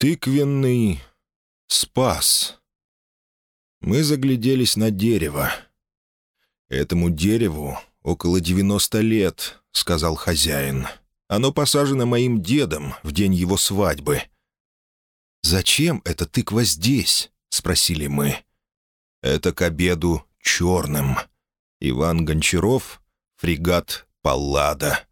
Тыквенный спас. Мы загляделись на дерево. «Этому дереву около девяносто лет», — сказал хозяин. «Оно посажено моим дедом в день его свадьбы». «Зачем эта тыква здесь?» — спросили мы. «Это к обеду черным. Иван Гончаров, фрегат «Паллада».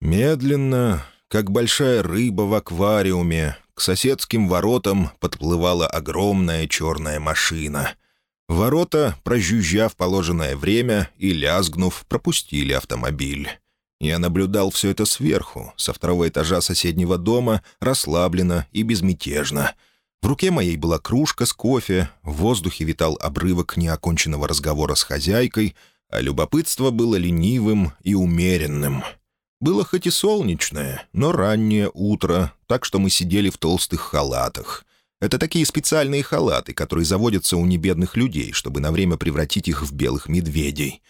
Медленно, как большая рыба в аквариуме, к соседским воротам подплывала огромная черная машина. Ворота, прожужжав положенное время и лязгнув, пропустили автомобиль. Я наблюдал все это сверху, со второго этажа соседнего дома, расслабленно и безмятежно. В руке моей была кружка с кофе, в воздухе витал обрывок неоконченного разговора с хозяйкой, а любопытство было ленивым и умеренным — было хоть и солнечное, но раннее утро, так что мы сидели в толстых халатах. Это такие специальные халаты, которые заводятся у небедных людей, чтобы на время превратить их в белых медведей.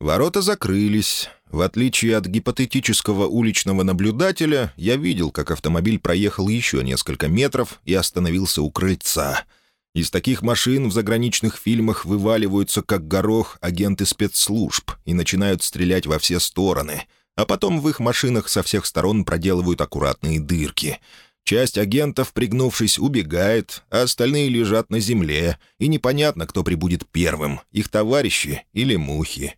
Ворота закрылись. В отличие от гипотетического уличного наблюдателя, я видел, как автомобиль проехал еще несколько метров и остановился у крыльца. Из таких машин в заграничных фильмах вываливаются, как горох, агенты спецслужб и начинают стрелять во все стороны — а потом в их машинах со всех сторон проделывают аккуратные дырки. Часть агентов, пригнувшись, убегает, а остальные лежат на земле, и непонятно, кто прибудет первым, их товарищи или мухи.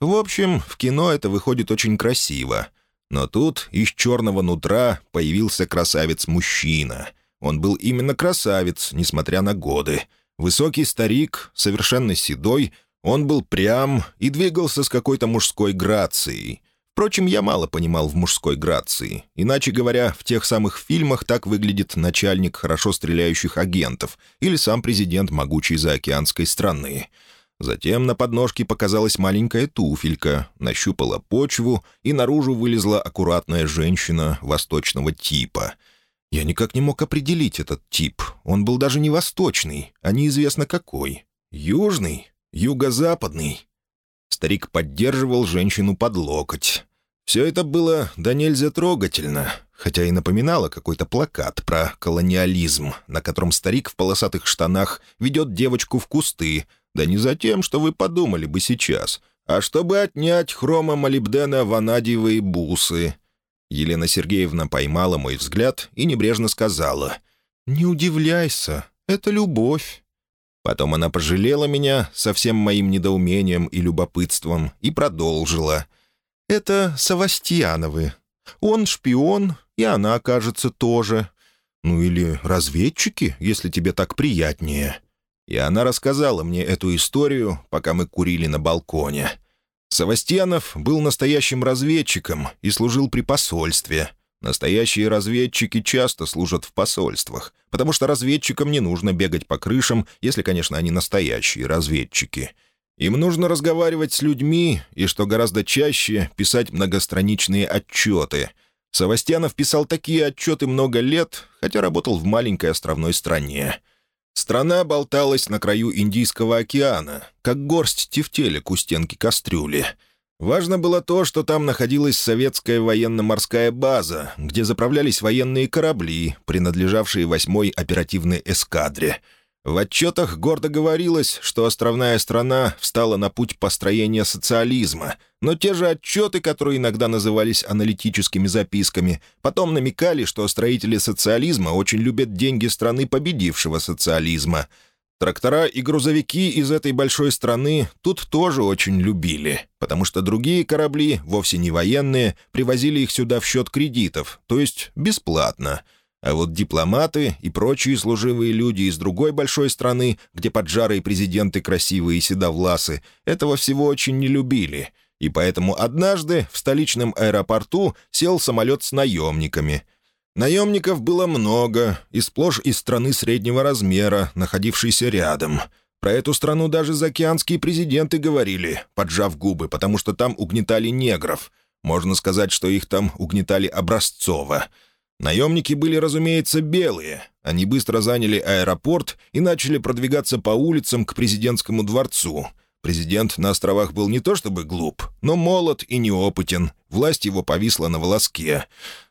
В общем, в кино это выходит очень красиво. Но тут из черного нутра появился красавец-мужчина. Он был именно красавец, несмотря на годы. Высокий старик, совершенно седой, он был прям и двигался с какой-то мужской грацией — Впрочем, я мало понимал в мужской грации. Иначе говоря, в тех самых фильмах так выглядит начальник хорошо стреляющих агентов или сам президент могучей заокеанской страны. Затем на подножке показалась маленькая туфелька, нащупала почву, и наружу вылезла аккуратная женщина восточного типа. Я никак не мог определить этот тип. Он был даже не восточный, а неизвестно какой. Южный? Юго-западный? Старик поддерживал женщину под локоть. Все это было да нельзя трогательно, хотя и напоминало какой-то плакат про колониализм, на котором старик в полосатых штанах ведет девочку в кусты, да не за тем, что вы подумали бы сейчас, а чтобы отнять хрома-молибдена ванадиевые бусы. Елена Сергеевна поймала мой взгляд и небрежно сказала, «Не удивляйся, это любовь». Потом она пожалела меня со всем моим недоумением и любопытством и продолжила. «Это Савастьяновы. Он шпион, и она, кажется, тоже. Ну или разведчики, если тебе так приятнее». И она рассказала мне эту историю, пока мы курили на балконе. Савастьянов был настоящим разведчиком и служил при посольстве — Настоящие разведчики часто служат в посольствах, потому что разведчикам не нужно бегать по крышам, если, конечно, они настоящие разведчики. Им нужно разговаривать с людьми и, что гораздо чаще, писать многостраничные отчеты. Савастьянов писал такие отчеты много лет, хотя работал в маленькой островной стране. Страна болталась на краю Индийского океана, как горсть тефтелек у стенки кастрюли — Важно было то, что там находилась советская военно-морская база, где заправлялись военные корабли, принадлежавшие восьмой оперативной эскадре. В отчетах гордо говорилось, что островная страна встала на путь построения социализма, но те же отчеты, которые иногда назывались аналитическими записками, потом намекали, что строители социализма очень любят деньги страны победившего социализма — Трактора и грузовики из этой большой страны тут тоже очень любили, потому что другие корабли, вовсе не военные, привозили их сюда в счет кредитов, то есть бесплатно. А вот дипломаты и прочие служивые люди из другой большой страны, где поджарые президенты красивые и седовласы, этого всего очень не любили. И поэтому однажды в столичном аэропорту сел самолет с наемниками — Наемников было много, и сплошь из страны среднего размера, находившейся рядом. Про эту страну даже заокеанские президенты говорили, поджав губы, потому что там угнетали негров. Можно сказать, что их там угнетали образцово. Наемники были, разумеется, белые. Они быстро заняли аэропорт и начали продвигаться по улицам к президентскому дворцу. Президент на островах был не то чтобы глуп, но молод и неопытен, власть его повисла на волоске.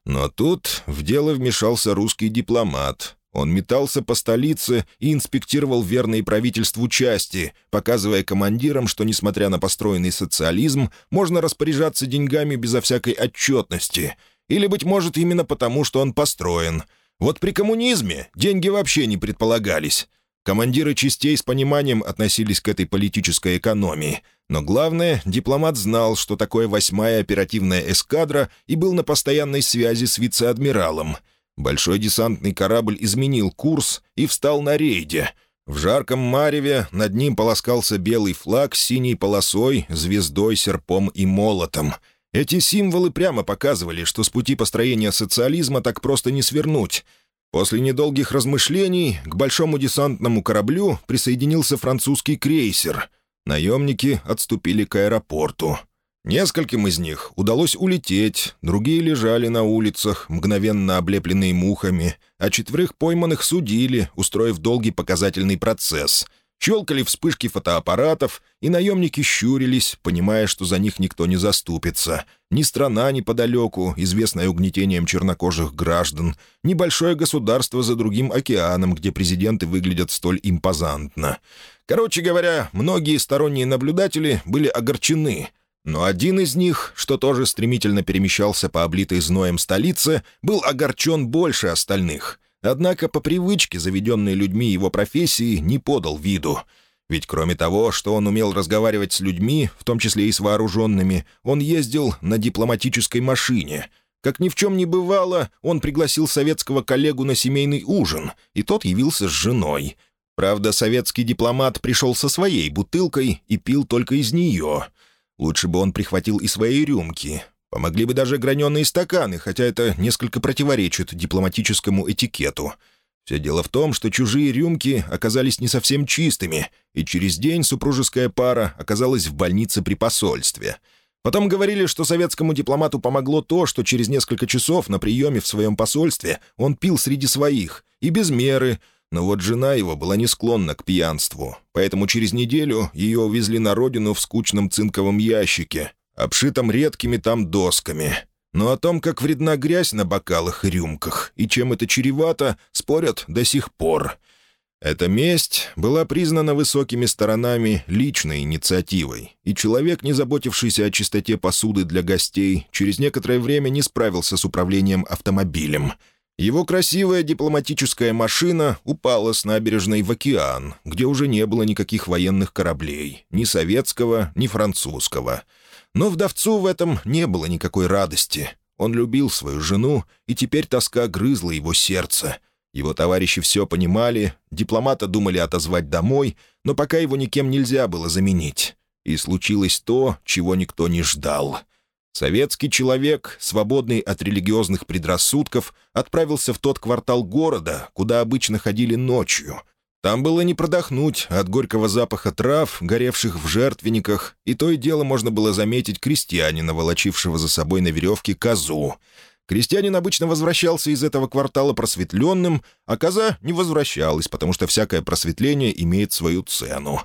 Но тут в дело вмешался русский дипломат. Он метался по столице и инспектировал верные правительству части, показывая командирам, что, несмотря на построенный социализм, можно распоряжаться деньгами безо всякой отчетности. Или, быть может, именно потому, что он построен. Вот при коммунизме деньги вообще не предполагались. Командиры частей с пониманием относились к этой политической экономии. Но главное, дипломат знал, что такое восьмая оперативная эскадра и был на постоянной связи с вице-адмиралом. Большой десантный корабль изменил курс и встал на рейде. В жарком мареве над ним полоскался белый флаг с синей полосой, звездой, серпом и молотом. Эти символы прямо показывали, что с пути построения социализма так просто не свернуть — После недолгих размышлений к большому десантному кораблю присоединился французский крейсер. Наемники отступили к аэропорту. Нескольким из них удалось улететь, другие лежали на улицах, мгновенно облепленные мухами, а четверых пойманных судили, устроив долгий показательный процесс — Щелкали вспышки фотоаппаратов, и наемники щурились, понимая, что за них никто не заступится. Ни страна неподалеку, известная угнетением чернокожих граждан, ни большое государство за другим океаном, где президенты выглядят столь импозантно. Короче говоря, многие сторонние наблюдатели были огорчены — но один из них, что тоже стремительно перемещался по облитой зноем столице, был огорчен больше остальных. Однако по привычке, заведенной людьми его профессии, не подал виду. Ведь кроме того, что он умел разговаривать с людьми, в том числе и с вооруженными, он ездил на дипломатической машине. Как ни в чем не бывало, он пригласил советского коллегу на семейный ужин, и тот явился с женой. Правда, советский дипломат пришел со своей бутылкой и пил только из нее. Лучше бы он прихватил и свои рюмки, Помогли бы даже граненые стаканы, хотя это несколько противоречит дипломатическому этикету. Все дело в том, что чужие рюмки оказались не совсем чистыми, и через день супружеская пара оказалась в больнице при посольстве. Потом говорили, что советскому дипломату помогло то, что через несколько часов на приеме в своем посольстве он пил среди своих, и без меры, но вот жена его была не склонна к пьянству, поэтому через неделю ее увезли на родину в скучном цинковом ящике, обшитом редкими там досками. Но о том, как вредна грязь на бокалах и рюмках, и чем это чревато, спорят до сих пор. Эта месть была признана высокими сторонами личной инициативой, и человек, не заботившийся о чистоте посуды для гостей, через некоторое время не справился с управлением автомобилем. Его красивая дипломатическая машина упала с набережной в океан, где уже не было никаких военных кораблей, ни советского, ни французского — но вдовцу в этом не было никакой радости. Он любил свою жену, и теперь тоска грызла его сердце. Его товарищи все понимали, дипломата думали отозвать домой, но пока его никем нельзя было заменить. И случилось то, чего никто не ждал. Советский человек, свободный от религиозных предрассудков, отправился в тот квартал города, куда обычно ходили ночью — там было не продохнуть от горького запаха трав, горевших в жертвенниках, и то и дело можно было заметить крестьянина, волочившего за собой на веревке козу. Крестьянин обычно возвращался из этого квартала просветленным, а коза не возвращалась, потому что всякое просветление имеет свою цену.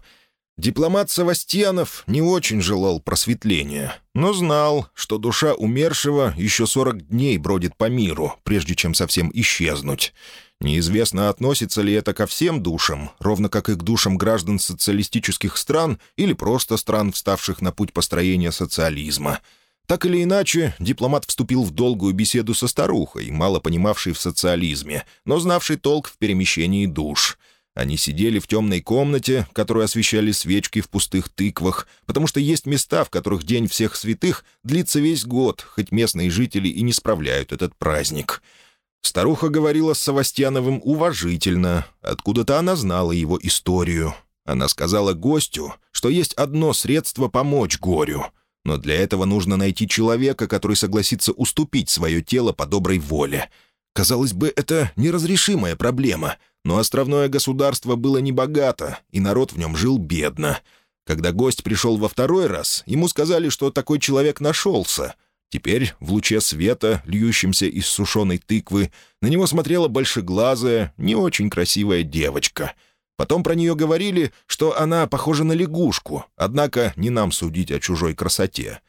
Дипломат Савастьянов не очень желал просветления, но знал, что душа умершего еще сорок дней бродит по миру, прежде чем совсем исчезнуть. Неизвестно, относится ли это ко всем душам, ровно как и к душам граждан социалистических стран или просто стран, вставших на путь построения социализма. Так или иначе, дипломат вступил в долгую беседу со старухой, мало понимавшей в социализме, но знавшей толк в перемещении душ. Они сидели в темной комнате, которую освещали свечки в пустых тыквах, потому что есть места, в которых День всех святых длится весь год, хоть местные жители и не справляют этот праздник — Старуха говорила с Савастьяновым уважительно. Откуда-то она знала его историю. Она сказала гостю, что есть одно средство помочь горю. Но для этого нужно найти человека, который согласится уступить свое тело по доброй воле. Казалось бы, это неразрешимая проблема, но островное государство было небогато, и народ в нем жил бедно. Когда гость пришел во второй раз, ему сказали, что такой человек нашелся — Теперь, в луче света, льющемся из сушеной тыквы, на него смотрела большеглазая, не очень красивая девочка. Потом про нее говорили, что она похожа на лягушку, однако не нам судить о чужой красоте.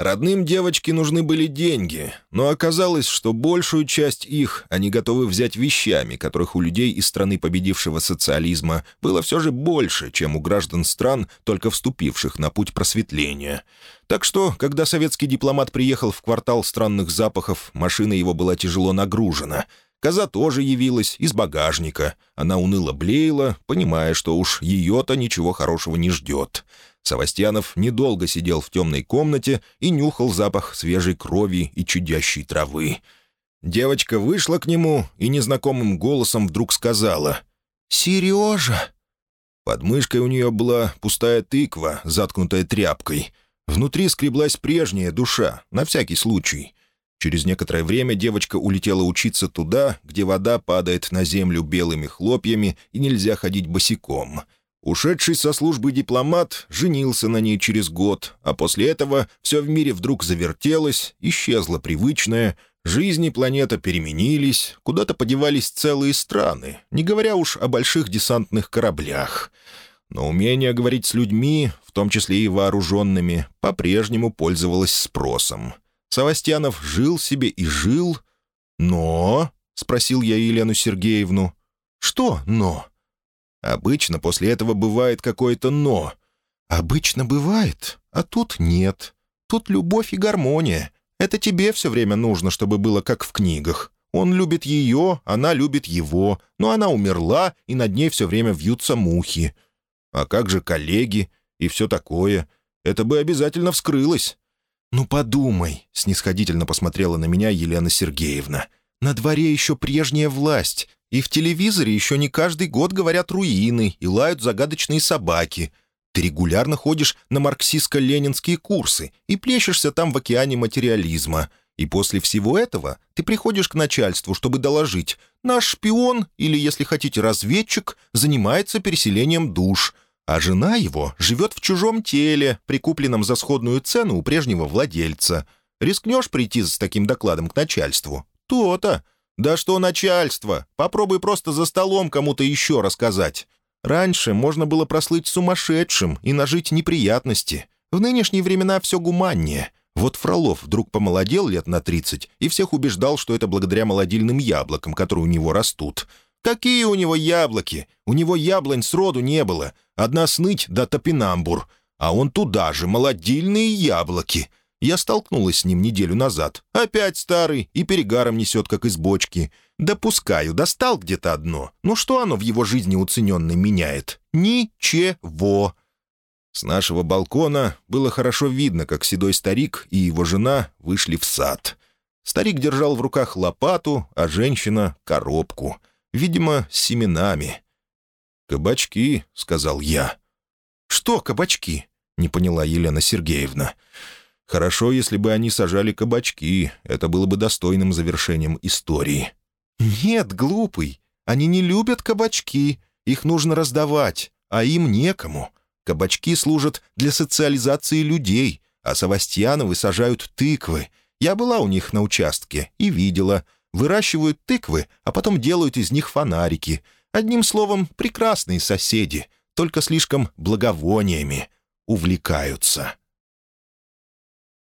Родным девочке нужны были деньги, но оказалось, что большую часть их они готовы взять вещами, которых у людей из страны победившего социализма было все же больше, чем у граждан стран, только вступивших на путь просветления. Так что, когда советский дипломат приехал в квартал странных запахов, машина его была тяжело нагружена. Коза тоже явилась из багажника. Она уныло блеяла, понимая, что уж ее-то ничего хорошего не ждет. Савастьянов недолго сидел в темной комнате и нюхал запах свежей крови и чудящей травы. Девочка вышла к нему и незнакомым голосом вдруг сказала «Сережа!». Под мышкой у нее была пустая тыква, заткнутая тряпкой. Внутри скреблась прежняя душа, на всякий случай. Через некоторое время девочка улетела учиться туда, где вода падает на землю белыми хлопьями и нельзя ходить босиком — Ушедший со службы дипломат женился на ней через год, а после этого все в мире вдруг завертелось, исчезло привычное, жизни планета переменились, куда-то подевались целые страны, не говоря уж о больших десантных кораблях. Но умение говорить с людьми, в том числе и вооруженными, по-прежнему пользовалось спросом. Савастьянов жил себе и жил, но... — спросил я Елену Сергеевну. «Что «но»?» Обычно после этого бывает какое-то «но». Обычно бывает, а тут нет. Тут любовь и гармония. Это тебе все время нужно, чтобы было как в книгах. Он любит ее, она любит его, но она умерла, и над ней все время вьются мухи. А как же коллеги и все такое? Это бы обязательно вскрылось. «Ну подумай», — снисходительно посмотрела на меня Елена Сергеевна. «На дворе еще прежняя власть, и в телевизоре еще не каждый год говорят руины и лают загадочные собаки. Ты регулярно ходишь на марксистско-ленинские курсы и плещешься там в океане материализма. И после всего этого ты приходишь к начальству, чтобы доложить. Наш шпион, или, если хотите, разведчик, занимается переселением душ, а жена его живет в чужом теле, прикупленном за сходную цену у прежнего владельца. Рискнешь прийти с таким докладом к начальству? То-то. «Да что начальство! Попробуй просто за столом кому-то еще рассказать. Раньше можно было прослыть сумасшедшим и нажить неприятности. В нынешние времена все гуманнее. Вот Фролов вдруг помолодел лет на тридцать и всех убеждал, что это благодаря молодильным яблокам, которые у него растут. Какие у него яблоки? У него яблонь сроду не было. Одна сныть да топинамбур. А он туда же, молодильные яблоки. Я столкнулась с ним неделю назад. Опять старый и перегаром несет, как из бочки. Допускаю, достал где-то одно. Но что оно в его жизни уцененной меняет? Ничего. С нашего балкона было хорошо видно, как седой старик и его жена вышли в сад. Старик держал в руках лопату, а женщина — коробку. Видимо, с семенами. «Кабачки», — сказал я. «Что кабачки?» — не поняла Елена Сергеевна. Хорошо, если бы они сажали кабачки, это было бы достойным завершением истории. «Нет, глупый, они не любят кабачки, их нужно раздавать, а им некому. Кабачки служат для социализации людей, а Савастьяновы сажают тыквы. Я была у них на участке и видела. Выращивают тыквы, а потом делают из них фонарики. Одним словом, прекрасные соседи, только слишком благовониями увлекаются».